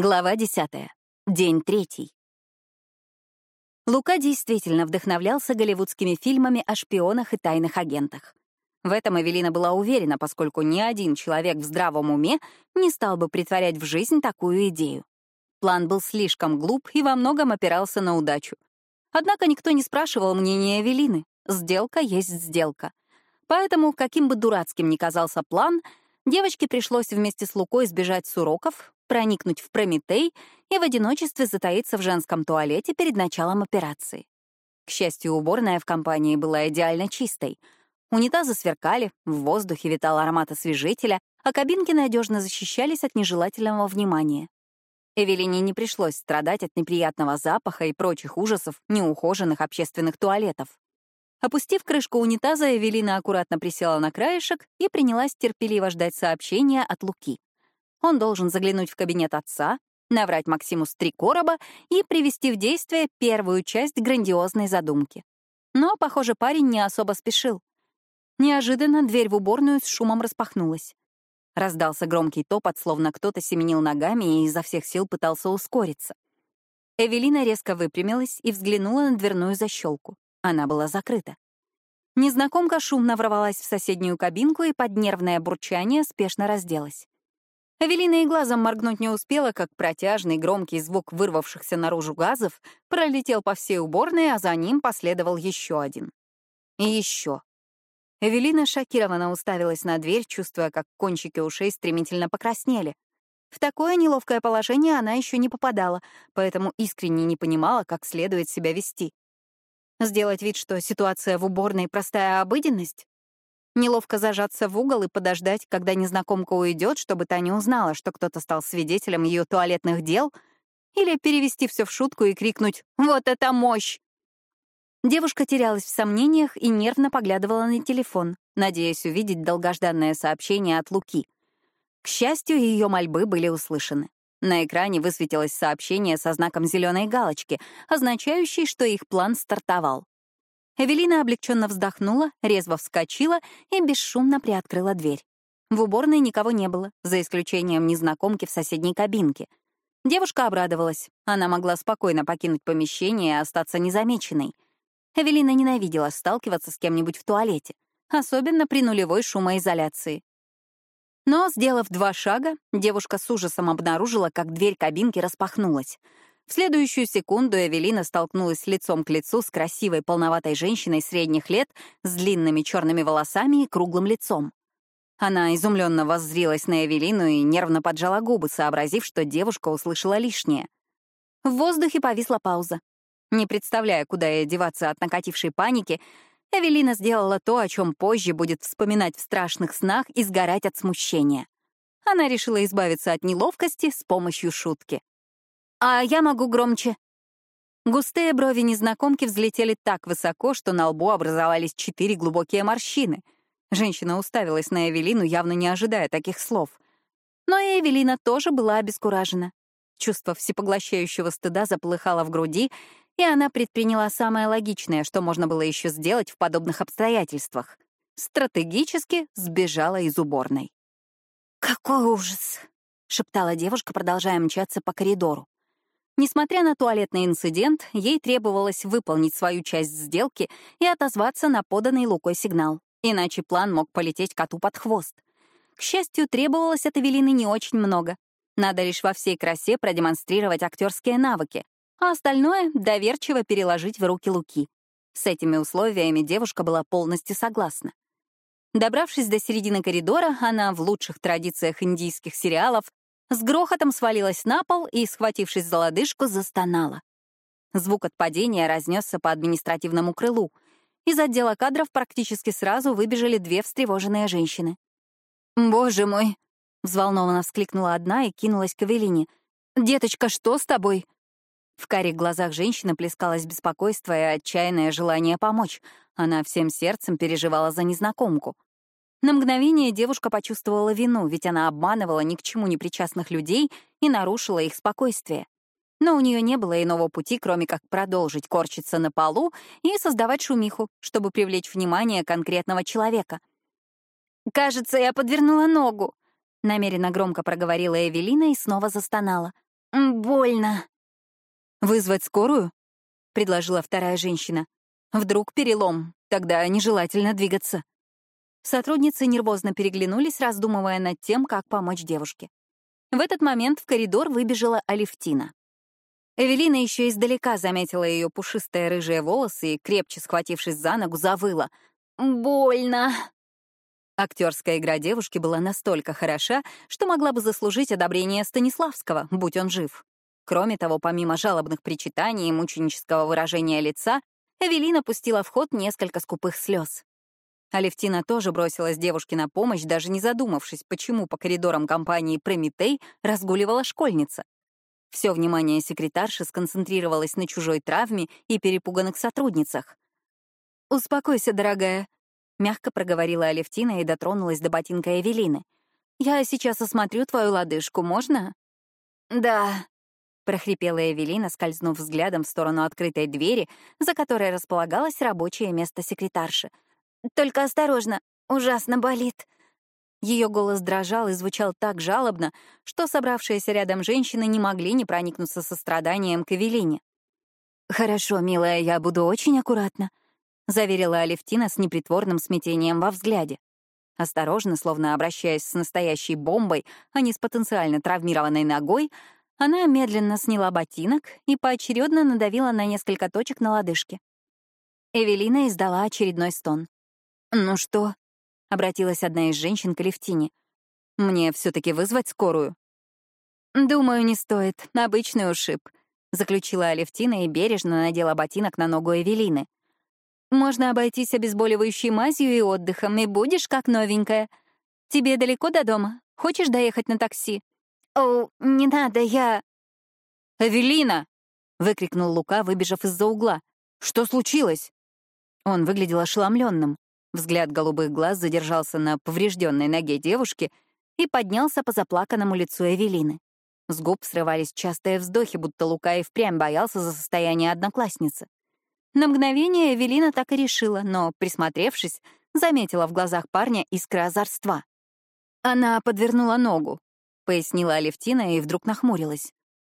Глава 10. День третий. Лука действительно вдохновлялся голливудскими фильмами о шпионах и тайных агентах. В этом Эвелина была уверена, поскольку ни один человек в здравом уме не стал бы притворять в жизнь такую идею. План был слишком глуп и во многом опирался на удачу. Однако никто не спрашивал мнения Эвелины. Сделка есть сделка. Поэтому, каким бы дурацким ни казался план, девочке пришлось вместе с Лукой сбежать с уроков, проникнуть в Прометей и в одиночестве затаиться в женском туалете перед началом операции. К счастью, уборная в компании была идеально чистой. Унитазы сверкали, в воздухе витал аромат освежителя, а кабинки надежно защищались от нежелательного внимания. Эвелине не пришлось страдать от неприятного запаха и прочих ужасов неухоженных общественных туалетов. Опустив крышку унитаза, Эвелина аккуратно присела на краешек и принялась терпеливо ждать сообщения от Луки. Он должен заглянуть в кабинет отца, наврать Максиму с три короба и привести в действие первую часть грандиозной задумки. Но, похоже, парень не особо спешил. Неожиданно дверь в уборную с шумом распахнулась. Раздался громкий топот, словно кто-то семенил ногами и изо всех сил пытался ускориться. Эвелина резко выпрямилась и взглянула на дверную защелку. Она была закрыта. Незнакомка шумно ворвалась в соседнюю кабинку и под нервное бурчание спешно разделась. Эвелина и глазом моргнуть не успела, как протяжный громкий звук вырвавшихся наружу газов пролетел по всей уборной, а за ним последовал еще один. И еще. Эвелина шокированно уставилась на дверь, чувствуя, как кончики ушей стремительно покраснели. В такое неловкое положение она еще не попадала, поэтому искренне не понимала, как следует себя вести. Сделать вид, что ситуация в уборной — простая обыденность? Неловко зажаться в угол и подождать, когда незнакомка уйдет, чтобы та не узнала, что кто-то стал свидетелем ее туалетных дел, или перевести все в шутку и крикнуть «Вот это мощь!». Девушка терялась в сомнениях и нервно поглядывала на телефон, надеясь увидеть долгожданное сообщение от Луки. К счастью, ее мольбы были услышаны. На экране высветилось сообщение со знаком зеленой галочки, означающей, что их план стартовал. Эвелина облегченно вздохнула, резво вскочила и бесшумно приоткрыла дверь. В уборной никого не было, за исключением незнакомки в соседней кабинке. Девушка обрадовалась. Она могла спокойно покинуть помещение и остаться незамеченной. Эвелина ненавидела сталкиваться с кем-нибудь в туалете, особенно при нулевой шумоизоляции. Но, сделав два шага, девушка с ужасом обнаружила, как дверь кабинки распахнулась — в следующую секунду Эвелина столкнулась лицом к лицу с красивой полноватой женщиной средних лет с длинными черными волосами и круглым лицом. Она изумленно воззрилась на Эвелину и нервно поджала губы, сообразив, что девушка услышала лишнее. В воздухе повисла пауза. Не представляя, куда ей деваться от накатившей паники, Эвелина сделала то, о чем позже будет вспоминать в страшных снах и сгорать от смущения. Она решила избавиться от неловкости с помощью шутки. «А я могу громче». Густые брови незнакомки взлетели так высоко, что на лбу образовались четыре глубокие морщины. Женщина уставилась на Эвелину, явно не ожидая таких слов. Но и Эвелина тоже была обескуражена. Чувство всепоглощающего стыда заплыхало в груди, и она предприняла самое логичное, что можно было еще сделать в подобных обстоятельствах. Стратегически сбежала из уборной. «Какой ужас!» — шептала девушка, продолжая мчаться по коридору. Несмотря на туалетный инцидент, ей требовалось выполнить свою часть сделки и отозваться на поданный Лукой сигнал, иначе план мог полететь коту под хвост. К счастью, требовалось от Эвелины не очень много. Надо лишь во всей красе продемонстрировать актерские навыки, а остальное — доверчиво переложить в руки Луки. С этими условиями девушка была полностью согласна. Добравшись до середины коридора, она в лучших традициях индийских сериалов с грохотом свалилась на пол и, схватившись за лодыжку, застонала. Звук от падения разнесся по административному крылу. Из отдела кадров практически сразу выбежали две встревоженные женщины. «Боже мой!» — взволнованно вскликнула одна и кинулась к Эвелине. «Деточка, что с тобой?» В карих глазах женщины плескалось беспокойство и отчаянное желание помочь. Она всем сердцем переживала за незнакомку. На мгновение девушка почувствовала вину, ведь она обманывала ни к чему не причастных людей и нарушила их спокойствие. Но у нее не было иного пути, кроме как продолжить корчиться на полу и создавать шумиху, чтобы привлечь внимание конкретного человека. «Кажется, я подвернула ногу», — намеренно громко проговорила Эвелина и снова застонала. «Больно». «Вызвать скорую?» — предложила вторая женщина. «Вдруг перелом, тогда нежелательно двигаться». Сотрудницы нервозно переглянулись, раздумывая над тем, как помочь девушке. В этот момент в коридор выбежала Алевтина. Эвелина еще издалека заметила ее пушистые рыжие волосы и, крепче схватившись за ногу, завыла. «Больно!» Актерская игра девушки была настолько хороша, что могла бы заслужить одобрение Станиславского, будь он жив. Кроме того, помимо жалобных причитаний и мученического выражения лица, Эвелина пустила в ход несколько скупых слез. Алевтина тоже бросилась девушке на помощь, даже не задумавшись, почему по коридорам компании «Прометей» разгуливала школьница. Все внимание секретарши сконцентрировалось на чужой травме и перепуганных сотрудницах. «Успокойся, дорогая», — мягко проговорила Алевтина и дотронулась до ботинка Эвелины. «Я сейчас осмотрю твою лодыжку, можно?» «Да», — прохрипела Эвелина, скользнув взглядом в сторону открытой двери, за которой располагалось рабочее место секретарши. «Только осторожно, ужасно болит». Ее голос дрожал и звучал так жалобно, что собравшиеся рядом женщины не могли не проникнуться состраданием к Эвелине. «Хорошо, милая, я буду очень аккуратна», — заверила Алевтина с непритворным смятением во взгляде. Осторожно, словно обращаясь с настоящей бомбой, а не с потенциально травмированной ногой, она медленно сняла ботинок и поочередно надавила на несколько точек на лодыжке. Эвелина издала очередной стон. «Ну что?» — обратилась одна из женщин к Алевтине. «Мне все таки вызвать скорую?» «Думаю, не стоит. Обычный ушиб», — заключила Алевтина и бережно надела ботинок на ногу Эвелины. «Можно обойтись обезболивающей мазью и отдыхом, и будешь как новенькая. Тебе далеко до дома? Хочешь доехать на такси?» «О, не надо, я...» «Эвелина!» — выкрикнул Лука, выбежав из-за угла. «Что случилось?» Он выглядел ошеломленным. Взгляд голубых глаз задержался на поврежденной ноге девушки и поднялся по заплаканному лицу Эвелины. С губ срывались частые вздохи, будто Лука и впрямь боялся за состояние одноклассницы. На мгновение Эвелина так и решила, но, присмотревшись, заметила в глазах парня искры озорства. «Она подвернула ногу», — пояснила Алевтина и вдруг нахмурилась.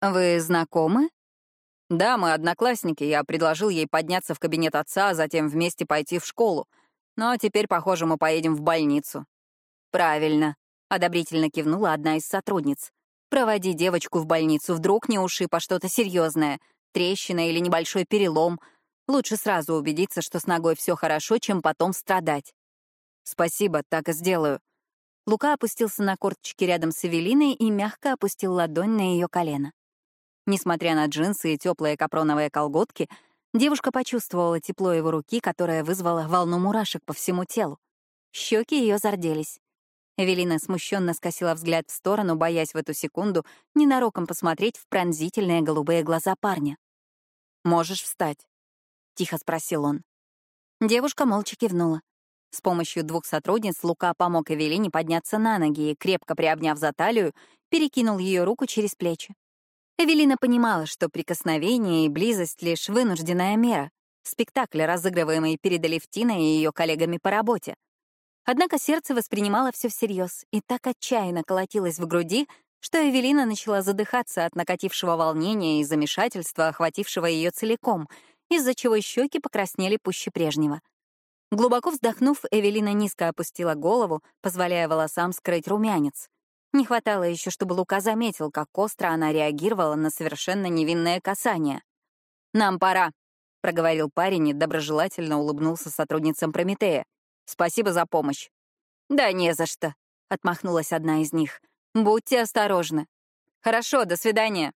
«Вы знакомы?» «Да, мы одноклассники. Я предложил ей подняться в кабинет отца, а затем вместе пойти в школу. Но теперь, похоже, мы поедем в больницу». «Правильно», — одобрительно кивнула одна из сотрудниц. «Проводи девочку в больницу, вдруг не ушиб, а что-то серьезное, трещина или небольшой перелом. Лучше сразу убедиться, что с ногой все хорошо, чем потом страдать». «Спасибо, так и сделаю». Лука опустился на корточки рядом с Эвелиной и мягко опустил ладонь на ее колено. Несмотря на джинсы и теплые капроновые колготки, Девушка почувствовала тепло его руки, которое вызвало волну мурашек по всему телу. Щеки ее зарделись. Эвелина смущенно скосила взгляд в сторону, боясь в эту секунду ненароком посмотреть в пронзительные голубые глаза парня. «Можешь встать?» — тихо спросил он. Девушка молча кивнула. С помощью двух сотрудниц Лука помог Эвелине подняться на ноги и, крепко приобняв за талию, перекинул ее руку через плечи. Эвелина понимала, что прикосновение и близость — лишь вынужденная мера, спектакль, разыгрываемый перед Алевтиной и ее коллегами по работе. Однако сердце воспринимало все всерьез и так отчаянно колотилось в груди, что Эвелина начала задыхаться от накатившего волнения и замешательства, охватившего ее целиком, из-за чего щеки покраснели пуще прежнего. Глубоко вздохнув, Эвелина низко опустила голову, позволяя волосам скрыть румянец. Не хватало еще, чтобы Лука заметил, как остро она реагировала на совершенно невинное касание. «Нам пора», — проговорил парень и доброжелательно улыбнулся сотрудницам Прометея. «Спасибо за помощь». «Да не за что», — отмахнулась одна из них. «Будьте осторожны». «Хорошо, до свидания».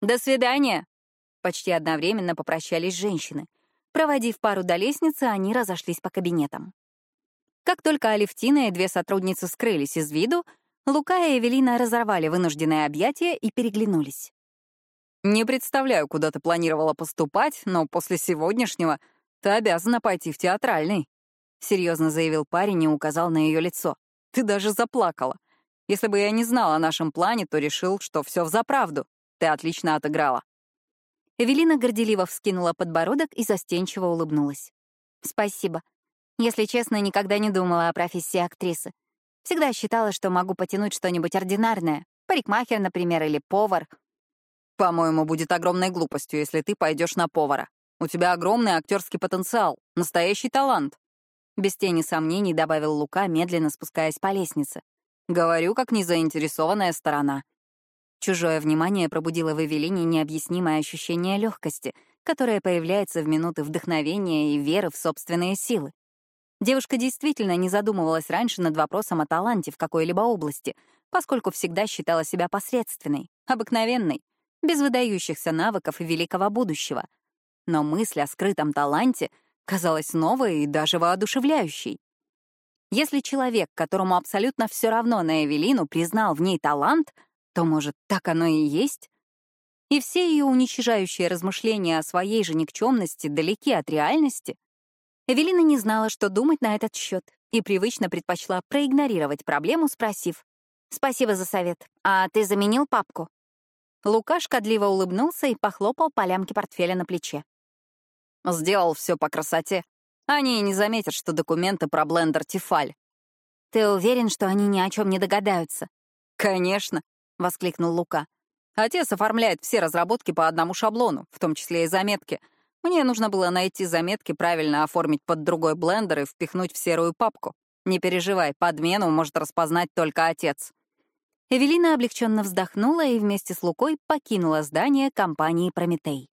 «До свидания», — почти одновременно попрощались женщины. Проводив пару до лестницы, они разошлись по кабинетам. Как только Алевтина и две сотрудницы скрылись из виду, Лука и Эвелина разорвали вынужденное объятие и переглянулись. «Не представляю, куда ты планировала поступать, но после сегодняшнего ты обязана пойти в театральный», — серьезно заявил парень и указал на ее лицо. «Ты даже заплакала. Если бы я не знал о нашем плане, то решил, что все взаправду. Ты отлично отыграла». Эвелина горделиво вскинула подбородок и застенчиво улыбнулась. «Спасибо. Если честно, никогда не думала о профессии актрисы. Всегда считала, что могу потянуть что-нибудь ординарное. Парикмахер, например, или повар. По-моему, будет огромной глупостью, если ты пойдешь на повара. У тебя огромный актерский потенциал, настоящий талант. Без тени сомнений добавил Лука, медленно спускаясь по лестнице. Говорю, как незаинтересованная сторона. Чужое внимание пробудило в Эвелине необъяснимое ощущение легкости, которое появляется в минуты вдохновения и веры в собственные силы. Девушка действительно не задумывалась раньше над вопросом о таланте в какой-либо области, поскольку всегда считала себя посредственной, обыкновенной, без выдающихся навыков и великого будущего. Но мысль о скрытом таланте казалась новой и даже воодушевляющей. Если человек, которому абсолютно все равно на Эвелину, признал в ней талант, то, может, так оно и есть? И все ее уничижающие размышления о своей же никчемности далеки от реальности? Эвелина не знала, что думать на этот счет, и привычно предпочла проигнорировать проблему, спросив, «Спасибо за совет. А ты заменил папку?» Лука шкодливо улыбнулся и похлопал по лямке портфеля на плече. «Сделал все по красоте. Они не заметят, что документы про блендер Тефаль». «Ты уверен, что они ни о чем не догадаются?» «Конечно», — воскликнул Лука. «Отец оформляет все разработки по одному шаблону, в том числе и заметки. Мне нужно было найти заметки, правильно оформить под другой блендер и впихнуть в серую папку. Не переживай, подмену может распознать только отец». Эвелина облегченно вздохнула и вместе с Лукой покинула здание компании «Прометей».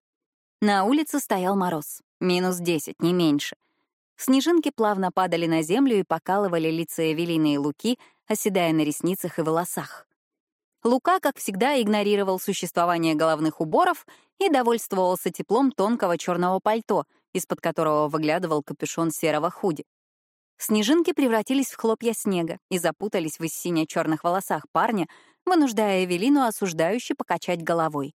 На улице стоял мороз, минус 10, не меньше. Снежинки плавно падали на землю и покалывали лица Эвелины и Луки, оседая на ресницах и волосах. Лука, как всегда, игнорировал существование головных уборов и довольствовался теплом тонкого черного пальто, из-под которого выглядывал капюшон серого худи. Снежинки превратились в хлопья снега и запутались в сине-черных волосах парня, вынуждая Эвелину осуждающе покачать головой.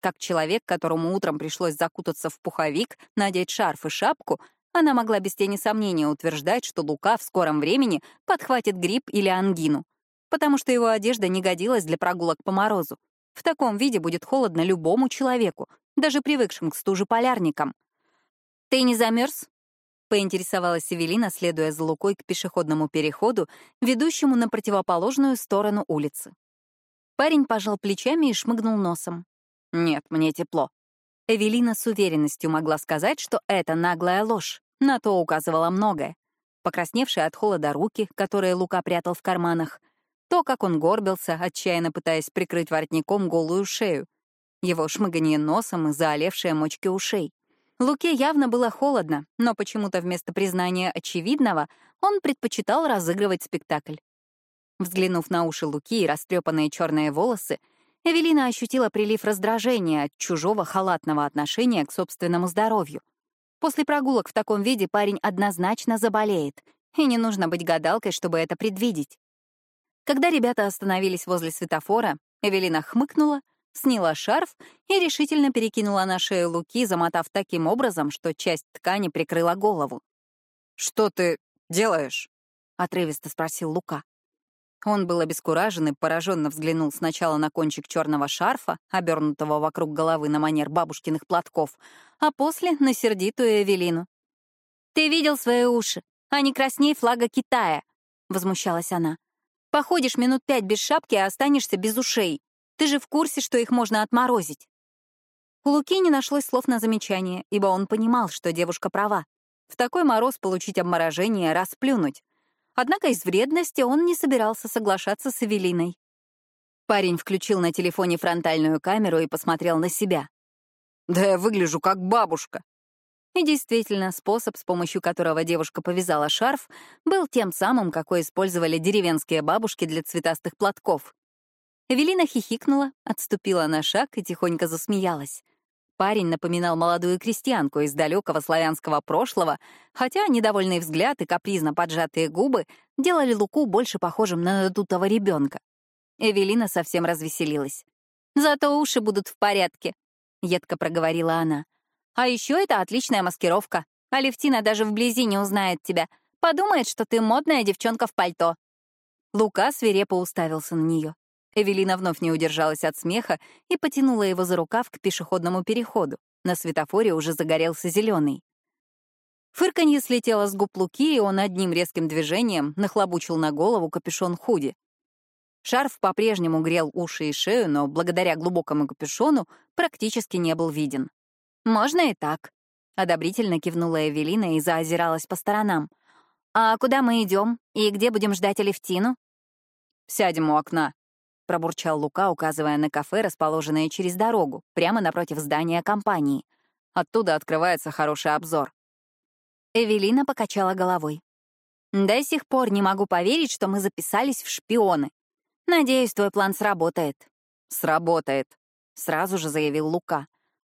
Как человек, которому утром пришлось закутаться в пуховик, надеть шарф и шапку, она могла без тени сомнения утверждать, что Лука в скором времени подхватит грипп или ангину, потому что его одежда не годилась для прогулок по морозу. В таком виде будет холодно любому человеку, даже привыкшим к стуже полярникам. «Ты не замерз? поинтересовалась Эвелина, следуя за Лукой к пешеходному переходу, ведущему на противоположную сторону улицы. Парень пожал плечами и шмыгнул носом. «Нет, мне тепло». Эвелина с уверенностью могла сказать, что это наглая ложь. На то указывало многое. Покрасневшие от холода руки, которые Лука прятал в карманах, то, как он горбился, отчаянно пытаясь прикрыть воротником голую шею, его шмыганье носом и заолевшие мочки ушей. Луке явно было холодно, но почему-то вместо признания очевидного он предпочитал разыгрывать спектакль. Взглянув на уши Луки и растрепанные черные волосы, Эвелина ощутила прилив раздражения от чужого халатного отношения к собственному здоровью. После прогулок в таком виде парень однозначно заболеет, и не нужно быть гадалкой, чтобы это предвидеть. Когда ребята остановились возле светофора, Эвелина хмыкнула сняла шарф и решительно перекинула на шею Луки, замотав таким образом, что часть ткани прикрыла голову. «Что ты делаешь?» — отрывисто спросил Лука. Он был обескуражен и пораженно взглянул сначала на кончик черного шарфа, обернутого вокруг головы на манер бабушкиных платков, а после — на сердитую Эвелину. «Ты видел свои уши? Они красней флага Китая!» — возмущалась она. «Походишь минут пять без шапки, а останешься без ушей. Ты же в курсе, что их можно отморозить?» У Луки не нашлось слов на замечание, ибо он понимал, что девушка права. В такой мороз получить обморожение — расплюнуть. Однако из вредности он не собирался соглашаться с Эвелиной. Парень включил на телефоне фронтальную камеру и посмотрел на себя. «Да я выгляжу как бабушка». И действительно, способ, с помощью которого девушка повязала шарф, был тем самым, какой использовали деревенские бабушки для цветастых платков. Эвелина хихикнула, отступила на шаг и тихонько засмеялась. Парень напоминал молодую крестьянку из далекого славянского прошлого, хотя недовольный взгляд и капризно поджатые губы делали Луку больше похожим на надутого ребенка. Эвелина совсем развеселилась. «Зато уши будут в порядке», — едко проговорила она. «А еще это отличная маскировка. Алевтина даже вблизи не узнает тебя. Подумает, что ты модная девчонка в пальто». Лука свирепо уставился на нее. Эвелина вновь не удержалась от смеха и потянула его за рукав к пешеходному переходу. На светофоре уже загорелся зеленый. Фырканье слетело с губ Луки, и он одним резким движением нахлобучил на голову капюшон худи. Шарф по-прежнему грел уши и шею, но благодаря глубокому капюшону практически не был виден. «Можно и так», — одобрительно кивнула Эвелина и заозиралась по сторонам. «А куда мы идем? И где будем ждать Алевтину?» «Сядем у окна», — пробурчал Лука, указывая на кафе, расположенное через дорогу, прямо напротив здания компании. Оттуда открывается хороший обзор. Эвелина покачала головой. «До сих пор не могу поверить, что мы записались в шпионы. Надеюсь, твой план сработает». «Сработает», — сразу же заявил Лука.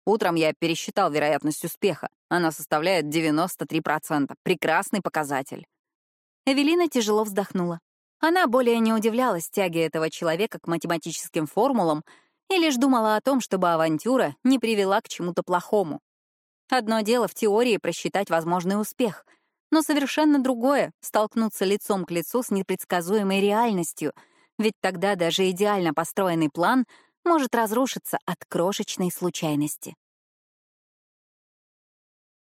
«Утром я пересчитал вероятность успеха. Она составляет 93%. Прекрасный показатель». Эвелина тяжело вздохнула. Она более не удивлялась тяге этого человека к математическим формулам и лишь думала о том, чтобы авантюра не привела к чему-то плохому. Одно дело в теории просчитать возможный успех, но совершенно другое — столкнуться лицом к лицу с непредсказуемой реальностью — ведь тогда даже идеально построенный план может разрушиться от крошечной случайности.